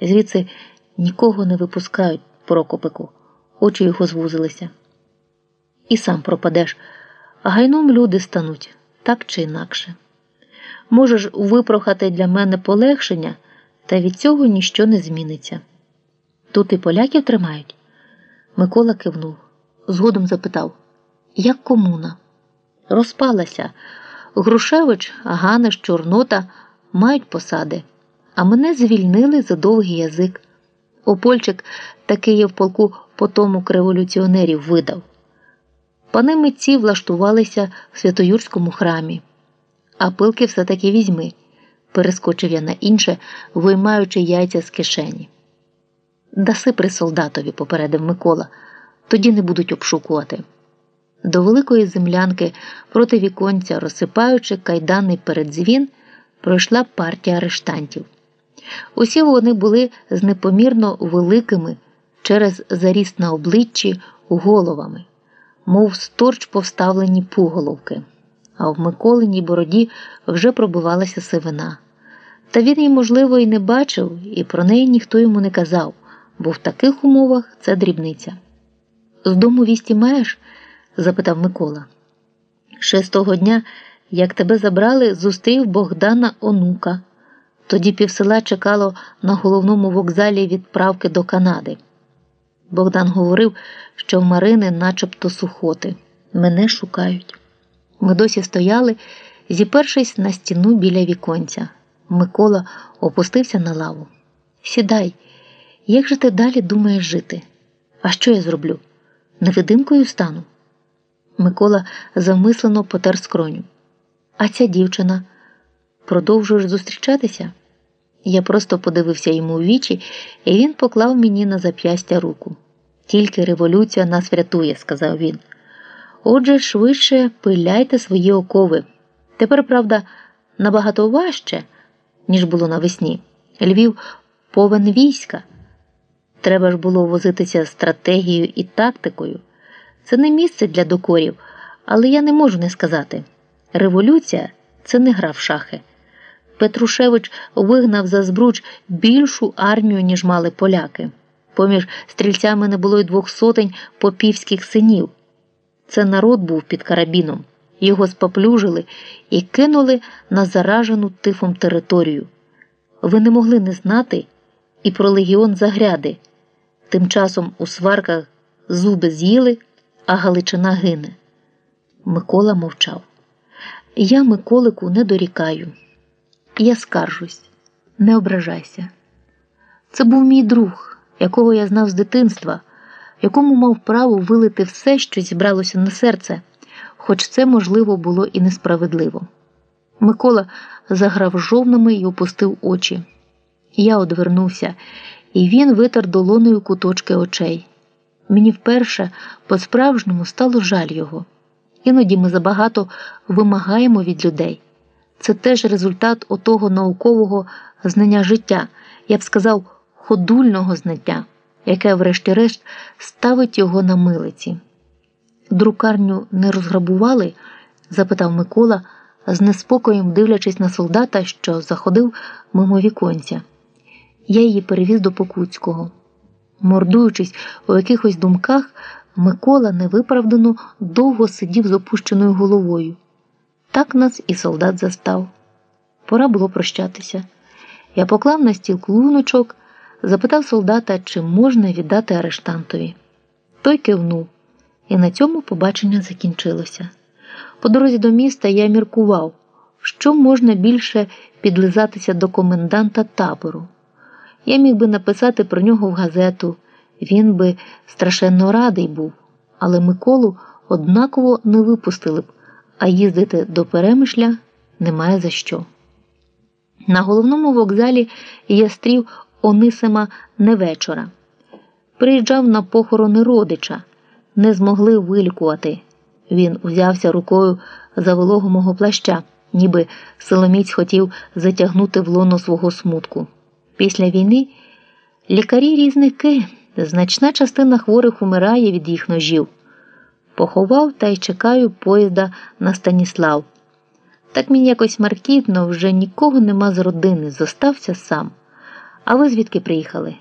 Звідси нікого не випускають, Прокопику, очі його звузилися. І сам пропадеш, гайном люди стануть так чи інакше. Можеш випрохати для мене полегшення, та від цього ніщо не зміниться. Тут і поляків тримають? Микола кивнув. Згодом запитав як комуна? Розпалася. Грушевич, Ганиш, Чорнота мають посади, а мене звільнили за довгий язик. Опольчик таки є в полку по тому революціонерів видав. Пани митці влаштувалися в Святоюрському храмі, а пилки все таки візьми, перескочив я на інше, виймаючи яйця з кишені. Даси при солдатові, попередив Микола, тоді не будуть обшукувати. До великої землянки проти віконця, розсипаючи кайданий передзвін, пройшла партія арештантів. Усі вони були з непомірно великими через заріст на обличчі головами, мов сторч повставлені пуголовки, а в Миколиній бороді вже пробивалася сивина. Та він її, можливо, і не бачив, і про неї ніхто йому не казав, бо в таких умовах це дрібниця. З дому вісті маєш? запитав Микола. Ще з того дня, як тебе забрали, зустрів Богдана онука. Тоді півсела чекало на головному вокзалі відправки до Канади. Богдан говорив, що в Марини начебто сухоти. Мене шукають. Ми досі стояли, зіпершись на стіну біля віконця. Микола опустився на лаву. Сідай, як же ти далі думаєш жити? А що я зроблю? Невидимкою стану? Микола замислено потер скроню. А ця дівчина продовжуєш зустрічатися? Я просто подивився йому у вічі, і він поклав мені на зап'ястя руку. Тільки революція нас врятує, сказав він. Отже, швидше пиляйте свої окови. Тепер, правда, набагато важче, ніж було навесні. Львів повен війська. Треба ж було возитися стратегією і тактикою. Це не місце для докорів, але я не можу не сказати. Революція це не гра в шахи. Петрушевич вигнав за збруч більшу армію, ніж мали поляки. Поміж стрільцями не було й двох сотень попівських синів. Це народ був під карабіном. Його споплюжили і кинули на заражену тифом територію. Ви не могли не знати і про легіон загряди. Тим часом у сварках зуби з'їли, а Галичина гине. Микола мовчав. Я Миколику не дорікаю. Я скаржусь, не ображайся. Це був мій друг, якого я знав з дитинства, якому мав право вилити все, що зібралося на серце, хоч це, можливо, було і несправедливо. Микола заграв жовними і опустив очі. Я одвернувся, і він витер долоною куточки очей. Мені вперше по-справжньому стало жаль його. Іноді ми забагато вимагаємо від людей. Це теж результат отого наукового знання життя, я б сказав, ходульного знання, яке, врешті-решт, ставить його на милиці. Друкарню не розграбували? запитав Микола, з неспокоєм дивлячись на солдата, що заходив мимо віконця. Я її перевіз до Покуцького. Мордуючись у якихось думках, Микола невиправдано довго сидів з опущеною головою. Так нас і солдат застав. Пора було прощатися. Я поклав на стіл клуночок, запитав солдата, чи можна віддати арештантові. Той кивнув, і на цьому побачення закінчилося. По дорозі до міста я міркував, що можна більше підлизатися до коменданта табору. Я міг би написати про нього в газету, він би страшенно радий був, але Миколу однаково не випустили б, а їздити до перемишля немає за що. На головному вокзалі я стрів Онисима невечора. Приїжджав на похорони родича, не змогли вилікувати. Він взявся рукою за вологу мого плаща, ніби Соломіць хотів затягнути в лоно свого смутку. Після війни лікарі різники, значна частина хворих умирає від їх ножів. Поховав та й чекаю поїзда на Станіслав. Так мені якось маркітно вже нікого нема з родини, зостався сам. А ви звідки приїхали?